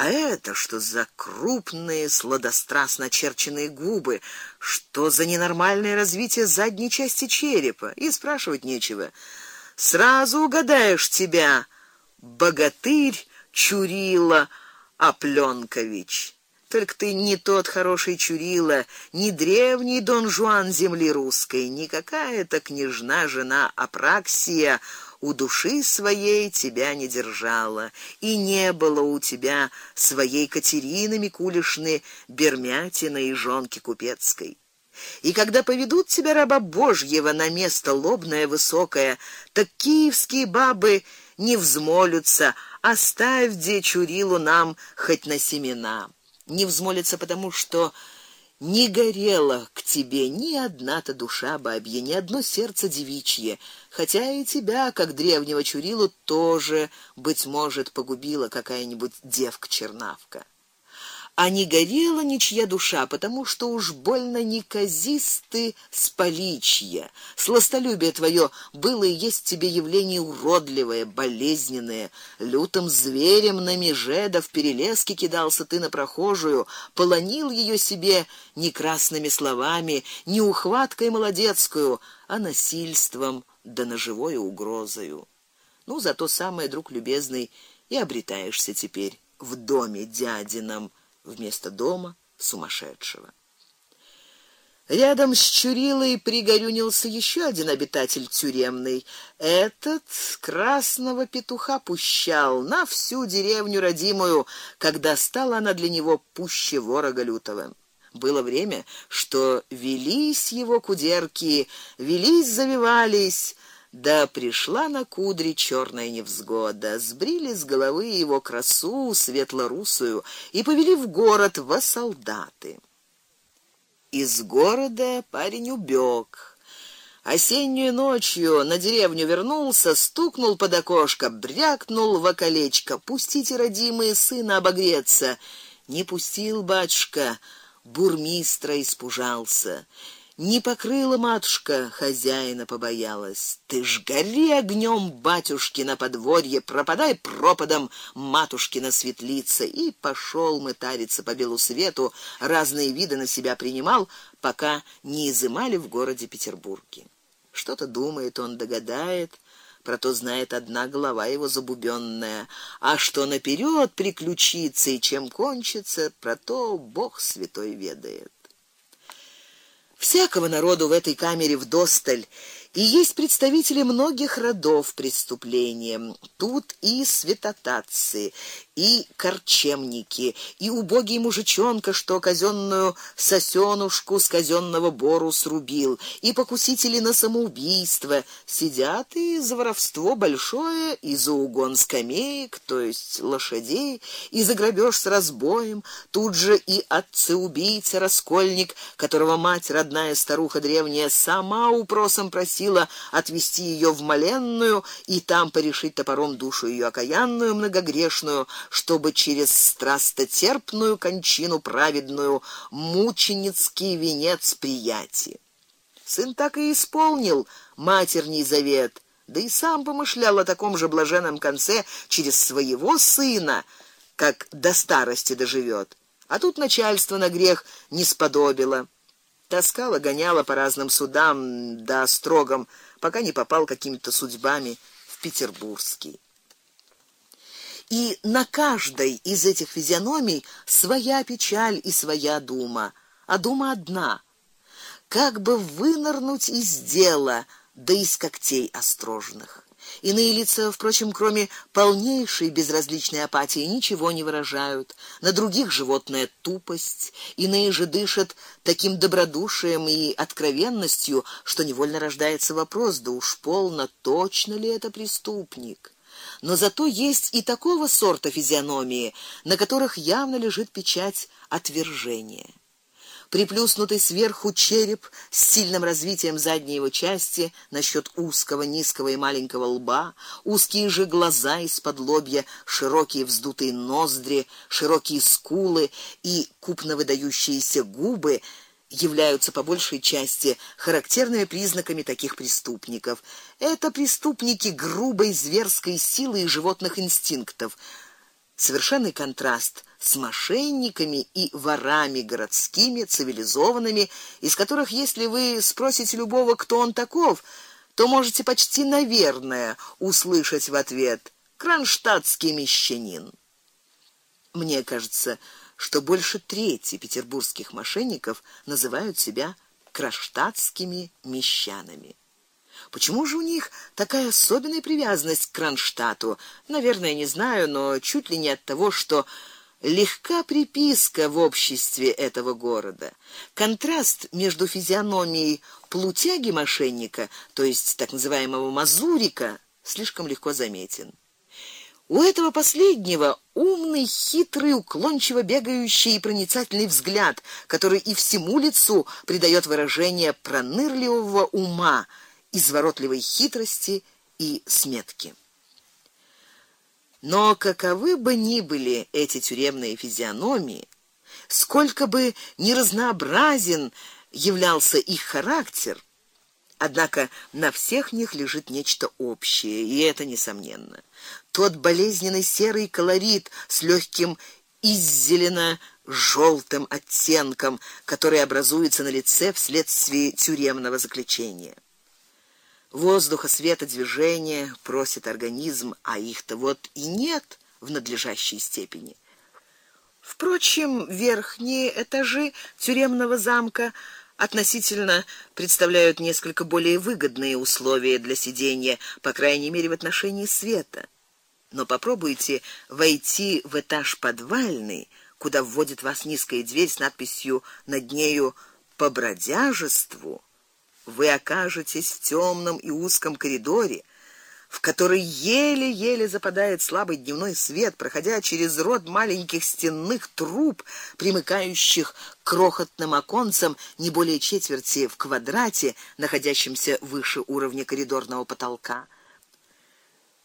А это что за крупные, сладострастно очерченные губы, что за ненормальное развитие задней части черепа, и спрашивать нечего. Сразу угадаешь тебя, богатырь Чурила Аплёнкович. Только ты не тот хороший Чурила, не древний Дон Жуан земли русской, не какая-то княжна жена Апраксия у души своей тебя не держала, и не было у тебя своей Катерины Микулишны, Бермятины и жонки купецкой. И когда поведут тебя раба Божьего на место лобное высокое, так киевские бабы не взмолются: "Оставь де Чурилу нам хоть на семена" не взмолится потому, что не горела к тебе ни одна-то душа бабья, ни одно сердце девичье, хотя и тебя, как древнего Чурилу, тоже быть может погубила какая-нибудь девка-чернавка а не горела ничья душа, потому что уж больно неказисты споличья. Сластолюбие твое было и есть тебе явление уродливое, болезненное, лютым зверем на меже да в перелеске кидался ты на прохожую, полонил ее себе не красными словами, не ухваткой молодецкую, а насильством да ножевой угрозою. Ну, зато самое друг любезный и обретаешься теперь в доме дядином вместо дома сумасшедшего. Рядом с Чурилой пригорюнился еще один обитатель тюремный. Этот красного петуха пущал на всю деревню родимую, когда стала она для него пуще ворога лютого. Было время, что велись его кудерки, велись, завивались, да пришла на кудри черная невзгода, сбрили с головы его красу светлорусую и повели в город во солдаты. Из города парень убег. Осеннюю ночью на деревню вернулся, стукнул под окошко, брякнул в околечко: "Пустите родимые сына обогреться". Не пустил батюшка, бурмистра испужался. Не покрыла матушка, хозяина побоялась. Ты ж гори огнем, батюшки на подворье, пропадай пропадом, матушки на светлице, и пошел мытариться по белу свету, разные виды на себя принимал, пока не изымали в городе Петербурге. Что-то думает он, догадает, про то знает одна голова его забубенная, а что наперед приключится и чем кончится, про то Бог святой ведает. Всякого народу в этой камере вдосталь, и есть представители многих родов преступления. Тут и святотатцы, и корчемники, и убогий мужичонка, что казенную сосенушку с казенного бору срубил, и покусители на самоубийство, сидят и за воровство большое, и за угон скамеек, то есть лошадей, и за грабеж с разбоем, тут же и отцы-убийца, раскольник, которого мать родная старуха древняя сама упросом просила отвести ее в моленную и там порешить топором душу ее окаянную многогрешную, чтобы через страстотерпную кончину праведную мученицкий венец прияти. Сын так и исполнил матерний завет, да и сам помышлял о таком же блаженном конце через своего сына, как до старости доживет. А тут начальство на грех не сподобило. Таскало, гоняло по разным судам, да строгом, пока не попал какими-то судьбами в петербургский. И на каждой из этих физиономий своя печаль и своя дума, а дума одна: как бы вынырнуть из дела, да из когтей острожных. Иные лица, впрочем, кроме полнейшей безразличной апатии, ничего не выражают. На других животная тупость, иные же дышат таким добродушием и откровенностью, что невольно рождается вопрос: да уж полно, точно ли это преступник? но зато есть и такого сорта физиономии, на которых явно лежит печать отвержения. Приплюснутый сверху череп с сильным развитием задней его части насчет узкого, низкого и маленького лба, узкие же глаза из-под лобья, широкие вздутые ноздри, широкие скулы и купно выдающиеся губы являются по большей части характерными признаками таких преступников. Это преступники грубой зверской силы и животных инстинктов, Совершенный контраст с мошенниками и ворами городскими, цивилизованными, из которых, если вы спросите любого, кто он таков, то можете почти наверное услышать в ответ: кронштадтский мещанин. Мне кажется, что больше трети петербургских мошенников называют себя кронштадтскими мещанами. Почему же у них такая особенная привязанность к Кронштадту? Наверное, не знаю, но чуть ли не от того, что легка приписка в обществе этого города. Контраст между физиономией плутяги мошенника, то есть так называемого мазурика, слишком легко заметен. У этого последнего умный, хитрый, уклончиво бегающий и проницательный взгляд, который и всему лицу придает выражение пронырливого ума, изворотливой хитрости и сметки. Но каковы бы ни были эти тюремные физиономии, сколько бы ни разнообразен являлся их характер, однако на всех них лежит нечто общее, и это несомненно. Тот болезненный серый колорит с легким иззелено желтым оттенком, который образуется на лице вследствие тюремного заключения. Воздуха, света, движения просит организм, а их-то вот и нет в надлежащей степени. Впрочем, верхние этажи тюремного замка относительно представляют несколько более выгодные условия для сидения, по крайней мере, в отношении света. Но попробуйте войти в этаж подвальный, куда вводит вас низкая дверь с надписью над нею по бродяжеству вы окажетесь в темном и узком коридоре, в который еле-еле западает слабый дневной свет, проходя через ряд маленьких стенных труб, примыкающих к крохотным оконцам не более четверти в квадрате, находящемся выше уровня коридорного потолка.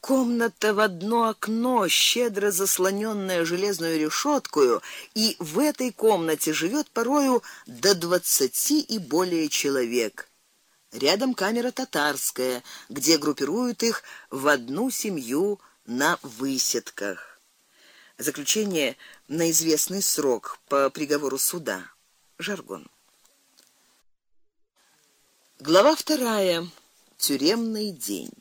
Комната в одно окно, щедро заслоненная железной решеткой, и в этой комнате живет порою до двадцати и более человек. Рядом камера татарская, где группируют их в одну семью на высидках. Заключение на известный срок по приговору суда. Жаргон. Глава вторая. Тюремный день.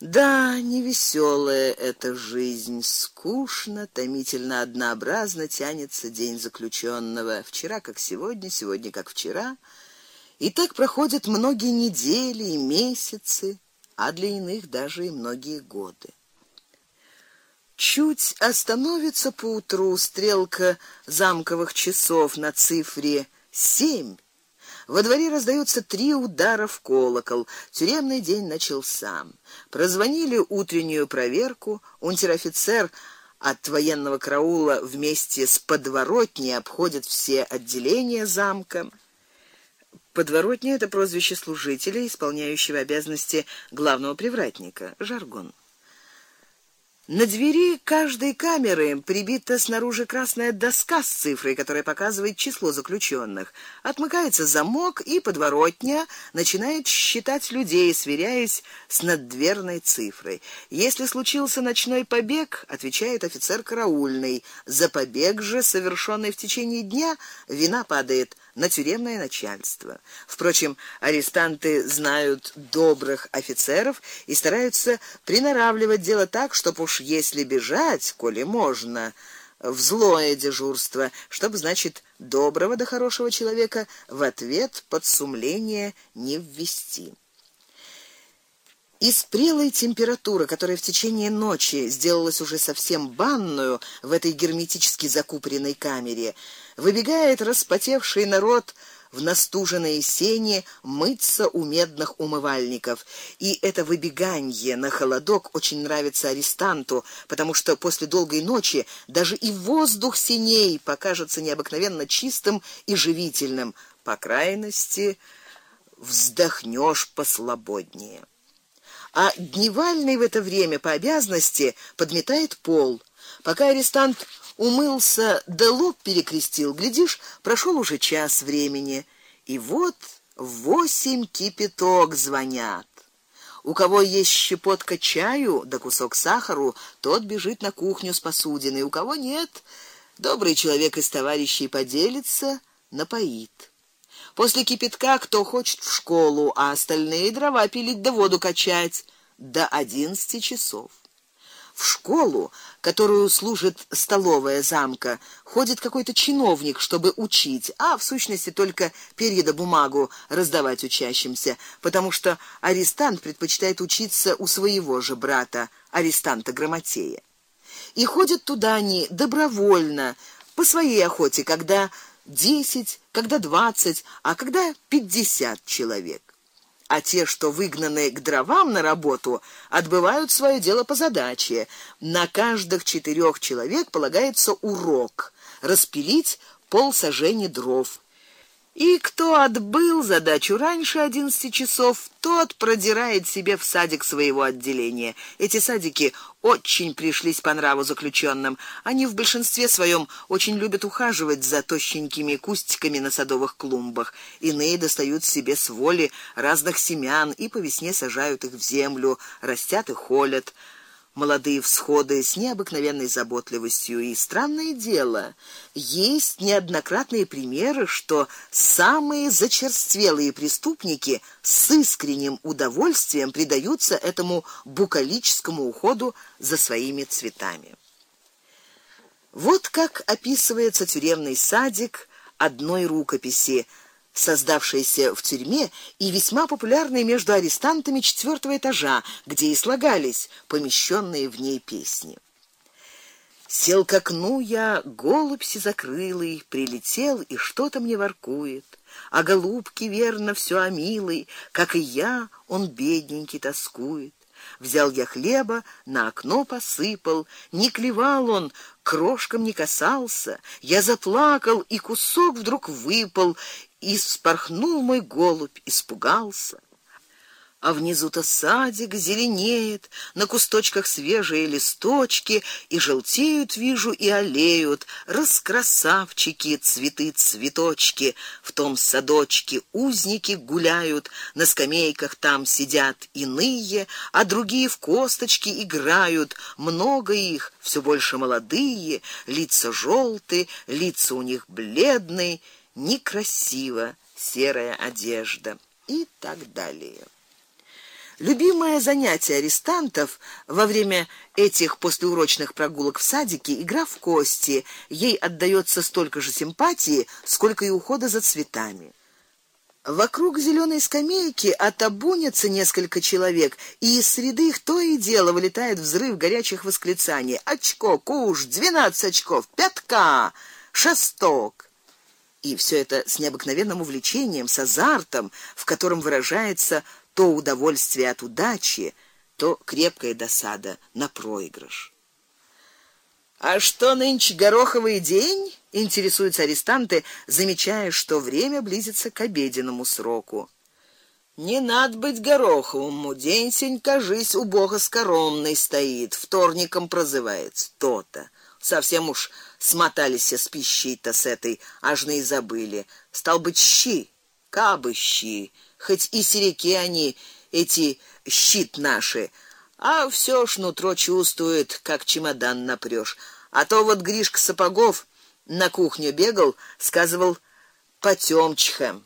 Да, невеселая эта жизнь, скучно, томительно однообразно тянется день заключенного. Вчера как сегодня, сегодня как вчера. И так проходят многие недели и месяцы, а для иных даже и многие годы. Чуть остановится по утру стрелка замковых часов на цифре семь. Во дворе раздаются три удара в колокол. Тюремный день начался. Прозвонили утреннюю проверку. Унтер-офицер от военного караула вместе с подворотней обходит все отделения замка. Подворотня это прозвище служителя, исполняющего обязанности главного привратника, жаргон. На двери каждой камеры прибита снаружи красная доска с цифрой, которая показывает число заключенных. Отмыкается замок, и подворотня начинает считать людей, сверяясь с наддверной цифрой. Если случился ночной побег, отвечает офицер караульный. За побег же, совершенный в течение дня, вина падает на тюремное начальство. Впрочем, арестанты знают добрых офицеров и стараются приноравливать дело так, чтобы уж если бежать, коли можно, в злое дежурство, чтобы, значит, доброго да хорошего человека в ответ под сумление не ввести. Из прелой температуры, которая в течение ночи сделалась уже совсем банную в этой герметически закупоренной камере, выбегает распотевший народ в настуженные сени мыться у медных умывальников. И это выбегание на холодок очень нравится арестанту, потому что после долгой ночи даже и воздух синей покажется необыкновенно чистым и живительным. По крайности, вздохнёшь послободнее. А дневальный в это время по обязанности подметает пол. Пока арестант умылся, да лоб перекрестил, глядишь, прошел уже час времени, и вот в восемь кипяток звонят. У кого есть щепотка чаю да кусок сахару, тот бежит на кухню с посудиной, у кого нет, добрый человек из товарищей поделится, напоит. После кипятка кто хочет в школу, а остальные дрова пилить да воду качать до одиннадцати часов. В школу, которую служит столовая замка, ходит какой-то чиновник, чтобы учить, а в сущности только перья бумагу раздавать учащимся, потому что арестант предпочитает учиться у своего же брата, арестанта Грамотея. И ходят туда они добровольно, по своей охоте, когда десять, когда двадцать, а когда пятьдесят человек а те, что выгнаны к дровам на работу, отбывают свое дело по задаче. На каждых четырех человек полагается урок распилить полсажени дров. И кто отбыл задачу раньше 11 часов, тот продирает себе в садик своего отделения. Эти садики очень пришлись по нраву заключенным. Они в большинстве своем очень любят ухаживать за тощенькими кустиками на садовых клумбах. Иные достают себе с воли разных семян и по весне сажают их в землю, растят и холят молодые всходы с необыкновенной заботливостью, и странное дело, есть неоднократные примеры, что самые зачерствелые преступники с искренним удовольствием предаются этому букалическому уходу за своими цветами. Вот как описывается тюремный садик одной рукописи создавшейся в тюрьме и весьма популярной между арестантами четвертого этажа, где и слагались помещенные в ней песни. Сел к окну я, голубь сизокрылый, прилетел и что-то мне воркует. А голубки верно все о милой, как и я, он бедненький тоскует. Взял я хлеба, на окно посыпал, не клевал он, крошкам не касался. Я заплакал, и кусок вдруг выпал, и спорхнул мой голубь, испугался. А внизу-то садик зеленеет, на кусточках свежие листочки, и желтеют, вижу, и алеют, раскрасавчики, цветы, цветочки. В том садочке узники гуляют, на скамейках там сидят иные, а другие в косточки играют. Много их, все больше молодые, лица желтые, лица у них бледные некрасиво, серая одежда и так далее. Любимое занятие арестантов во время этих послеурочных прогулок в садике игра в кости. Ей отдаётся столько же симпатии, сколько и ухода за цветами. Вокруг зеленой скамейки отобунятся несколько человек, и из среды их то и дело вылетает взрыв горячих восклицаний: "Очко, куш, двенадцать очков, пятка, шесток!" И все это с необыкновенным увлечением, с азартом, в котором выражается то удовольствие от удачи, то крепкая досада на проигрыш. А что нынче гороховый день? интересуются арестанты, замечая, что время близится к обеденному сроку. Не над быть гороховому, день сень, кажись, у бога скоромный стоит, вторником прозывается то-то. Совсем уж смотались с пищей-то с этой, аж не забыли. Стал быть, щи, кабы щи, хоть и сереки они, эти щит наши, а все ж нутро чувствует, как чемодан напрёшь. А то вот Гришка Сапогов на кухню бегал, сказывал потёмчиха.